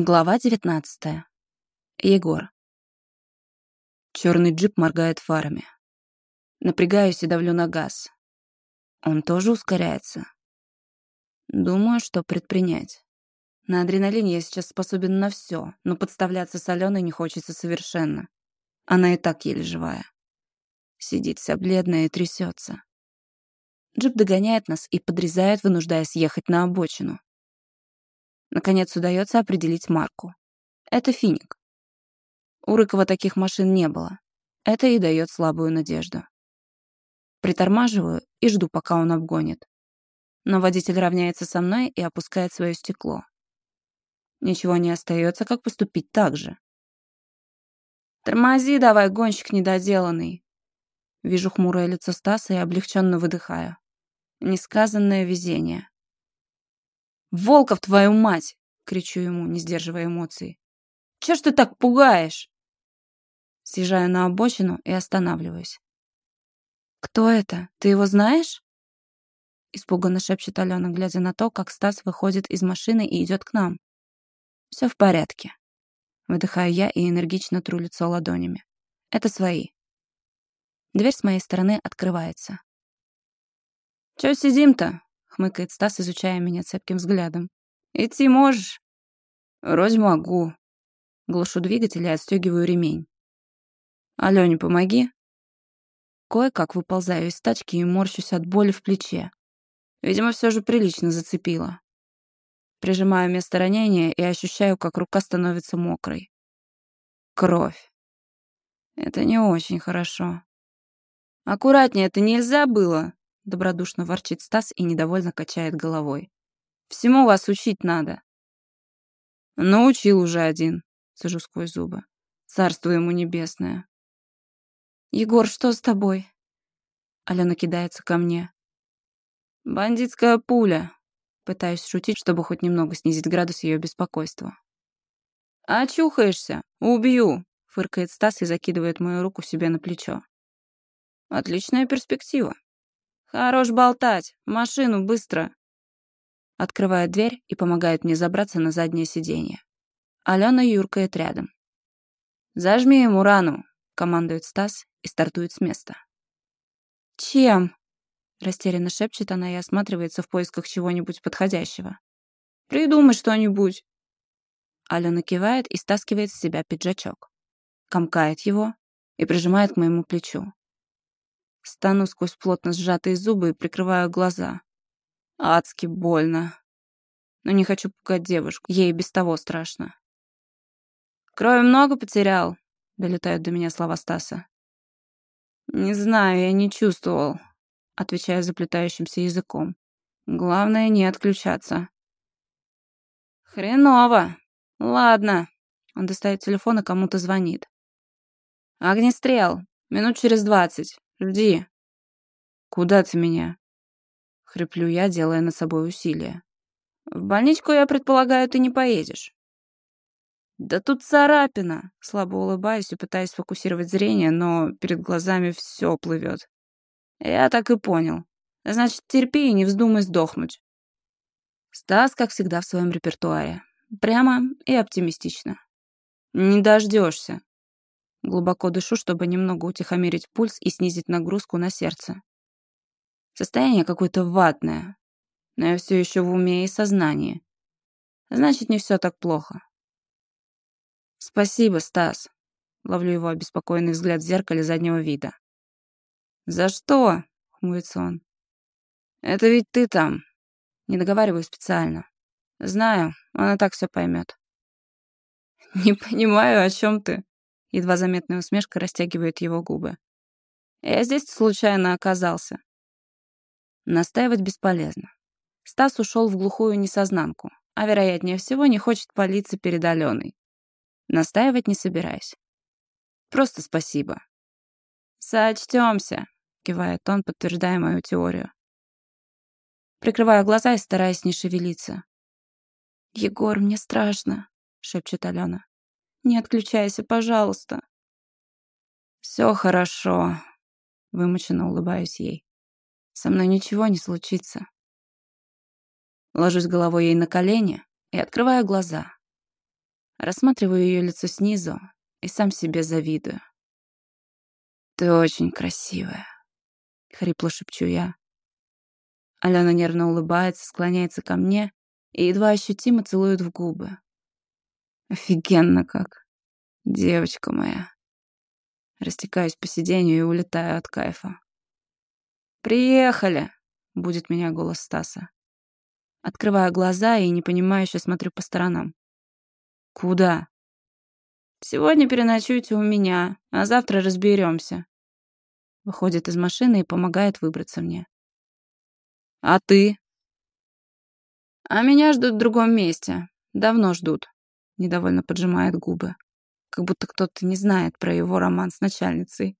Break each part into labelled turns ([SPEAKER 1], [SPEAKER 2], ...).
[SPEAKER 1] Глава 19. Егор. Черный джип моргает фарами. Напрягаюсь и давлю на газ. Он тоже ускоряется. Думаю, что предпринять. На адреналине я сейчас способен на все, но подставляться с Аленой не хочется совершенно. Она и так еле живая. Сидит вся бледная и трясется. Джип догоняет нас и подрезает, вынуждая съехать на обочину. Наконец удается определить марку. Это финик. У Рыкова таких машин не было. Это и дает слабую надежду. Притормаживаю и жду, пока он обгонит. Но водитель равняется со мной и опускает свое стекло. Ничего не остается, как поступить так же. «Тормози давай, гонщик недоделанный!» Вижу хмурое лицо Стаса и облегченно выдыхаю. Несказанное везение. «Волков, твою мать!» — кричу ему, не сдерживая эмоций. «Чё ж ты так пугаешь?» Съезжаю на обочину и останавливаюсь. «Кто это? Ты его знаешь?» Испуганно шепчет Алена, глядя на то, как Стас выходит из машины и идет к нам. Все в порядке. Выдыхаю я и энергично тру лицо ладонями. Это свои. Дверь с моей стороны открывается. «Чё сидим-то?» Хмыкает Стас, изучая меня цепким взглядом. «Идти можешь?» «Вроде могу». Глушу двигатель и отстегиваю ремень. «Алёне, помоги». Кое-как выползаю из тачки и морщусь от боли в плече. Видимо, все же прилично зацепило. Прижимаю место ранения и ощущаю, как рука становится мокрой. Кровь. Это не очень хорошо. «Аккуратнее, это нельзя было!» Добродушно ворчит Стас и недовольно качает головой. «Всему вас учить надо». «Научил уже один», — сажу сквозь зубы. «Царство ему небесное». «Егор, что с тобой?» Алена кидается ко мне. «Бандитская пуля», Пытаюсь шутить, чтобы хоть немного снизить градус ее беспокойства. «Очухаешься! Убью!» — фыркает Стас и закидывает мою руку себе на плечо. «Отличная перспектива. «Хорош болтать! машину, быстро!» Открывает дверь и помогает мне забраться на заднее сиденье. Алена юркает рядом. «Зажми ему рану!» — командует Стас и стартует с места. «Чем?» — растерянно шепчет она и осматривается в поисках чего-нибудь подходящего. «Придумай что-нибудь!» Алена кивает и стаскивает с себя пиджачок. Комкает его и прижимает к моему плечу. Стану сквозь плотно сжатые зубы и прикрываю глаза. Адски больно. Но не хочу пугать девушку, ей без того страшно. «Крови много потерял?» — долетают до меня слова Стаса. «Не знаю, я не чувствовал», — отвечаю заплетающимся языком. «Главное, не отключаться». «Хреново. Ладно». Он достает телефон и кому-то звонит. «Огнестрел. Минут через двадцать. Жди. Куда ты меня? Хриплю я, делая над собой усилия. В больничку, я предполагаю, ты не поедешь. Да тут царапина. Слабо улыбаюсь и пытаюсь фокусировать зрение, но перед глазами все плывет. Я так и понял. Значит, терпи и не вздумай сдохнуть. Стас, как всегда, в своем репертуаре. Прямо и оптимистично. Не дождешься. Глубоко дышу, чтобы немного утихомирить пульс и снизить нагрузку на сердце. Состояние какое-то ватное, но я все еще в уме и сознании. Значит, не все так плохо. Спасибо, Стас. Ловлю его обеспокоенный взгляд в зеркале заднего вида. За что? Хмурится он. Это ведь ты там. Не договариваю специально. Знаю, она так все поймет. Не понимаю, о чем ты. Едва заметная усмешка растягивает его губы. Я здесь случайно оказался. Настаивать бесполезно. Стас ушел в глухую несознанку, а, вероятнее всего, не хочет палиться перед Аленой. Настаивать не собираюсь. Просто спасибо. «Сочтёмся», — кивает он, подтверждая мою теорию. Прикрываю глаза и стараясь не шевелиться. «Егор, мне страшно», — шепчет Алена. Не отключайся, пожалуйста. Все хорошо, вымученно улыбаюсь ей. Со мной ничего не случится. Ложусь головой ей на колени и открываю глаза. Рассматриваю ее лицо снизу и сам себе завидую. «Ты очень красивая», — хрипло шепчу я. Алена нервно улыбается, склоняется ко мне и едва ощутимо целует в губы. Офигенно как. Девочка моя. Растекаюсь по сиденью и улетаю от кайфа. «Приехали!» — будет меня голос Стаса. Открываю глаза и непонимающе смотрю по сторонам. «Куда?» «Сегодня переночуйте у меня, а завтра разберемся. Выходит из машины и помогает выбраться мне. «А ты?» «А меня ждут в другом месте. Давно ждут», — недовольно поджимает губы. Как будто кто-то не знает про его роман с начальницей.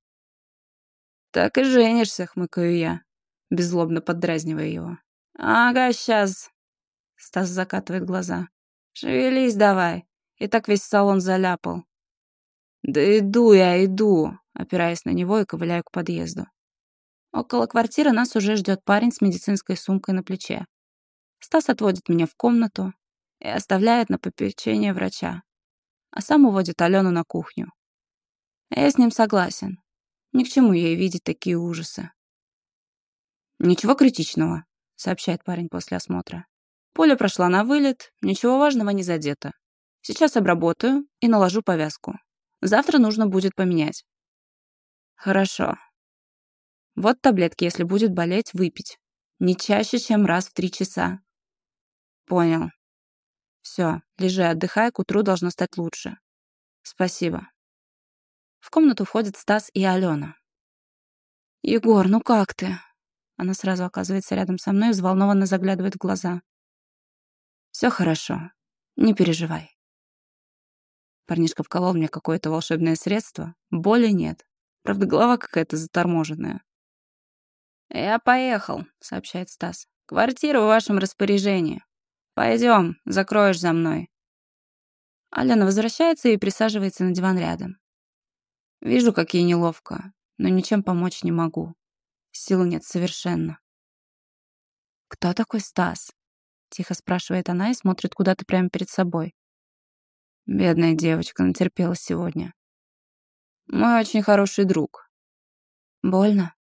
[SPEAKER 1] «Так и женишься», — хмыкаю я, беззлобно поддразнивая его. «Ага, сейчас». Стас закатывает глаза. «Шевелись давай. И так весь салон заляпал». «Да иду я, иду», опираясь на него и ковыляю к подъезду. Около квартиры нас уже ждет парень с медицинской сумкой на плече. Стас отводит меня в комнату и оставляет на попечение врача, а сам уводит Алену на кухню. Я с ним согласен. Ни к чему ей видеть такие ужасы. «Ничего критичного», — сообщает парень после осмотра. Поля прошла на вылет, ничего важного не задето. Сейчас обработаю и наложу повязку. Завтра нужно будет поменять. Хорошо. Вот таблетки, если будет болеть, выпить. Не чаще, чем раз в три часа. Понял. Все, лежи, отдыхай, к утру должно стать лучше. Спасибо. В комнату входят Стас и Алена. «Егор, ну как ты?» Она сразу оказывается рядом со мной и взволнованно заглядывает в глаза. «Все хорошо. Не переживай». Парнишка вколол мне какое-то волшебное средство. Боли нет. Правда, голова какая-то заторможенная. «Я поехал», — сообщает Стас. «Квартира в вашем распоряжении. Пойдем, закроешь за мной». Алена возвращается и присаживается на диван рядом. Вижу, как ей неловко, но ничем помочь не могу. Сил нет совершенно. «Кто такой Стас?» — тихо спрашивает она и смотрит куда-то прямо перед собой. Бедная девочка натерпелась сегодня. Мой очень хороший друг. Больно?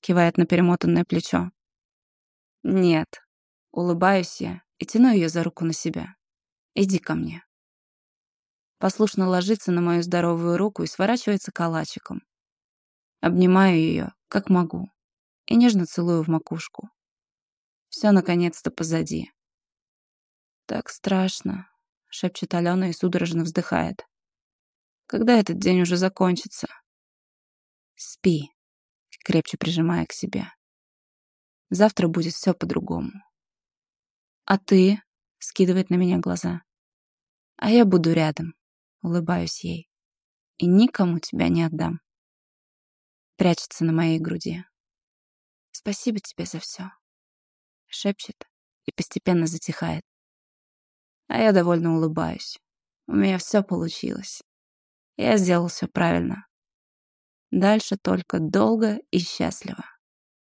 [SPEAKER 1] Кивает на перемотанное плечо. Нет. Улыбаюсь я и тяну ее за руку на себя. Иди ко мне. Послушно ложится на мою здоровую руку и сворачивается калачиком. Обнимаю ее, как могу, и нежно целую в макушку. Все наконец-то позади. Так страшно, шепчет Алена и судорожно вздыхает. Когда этот день уже закончится? Спи, крепче прижимая к себе. Завтра будет все по-другому. А ты? Скидывает на меня глаза. А я буду рядом. Улыбаюсь ей. И никому тебя не отдам. Прячется на моей груди. Спасибо тебе за все. Шепчет и постепенно затихает. А я довольно улыбаюсь. У меня все получилось. Я сделал все правильно. Дальше только долго и счастливо.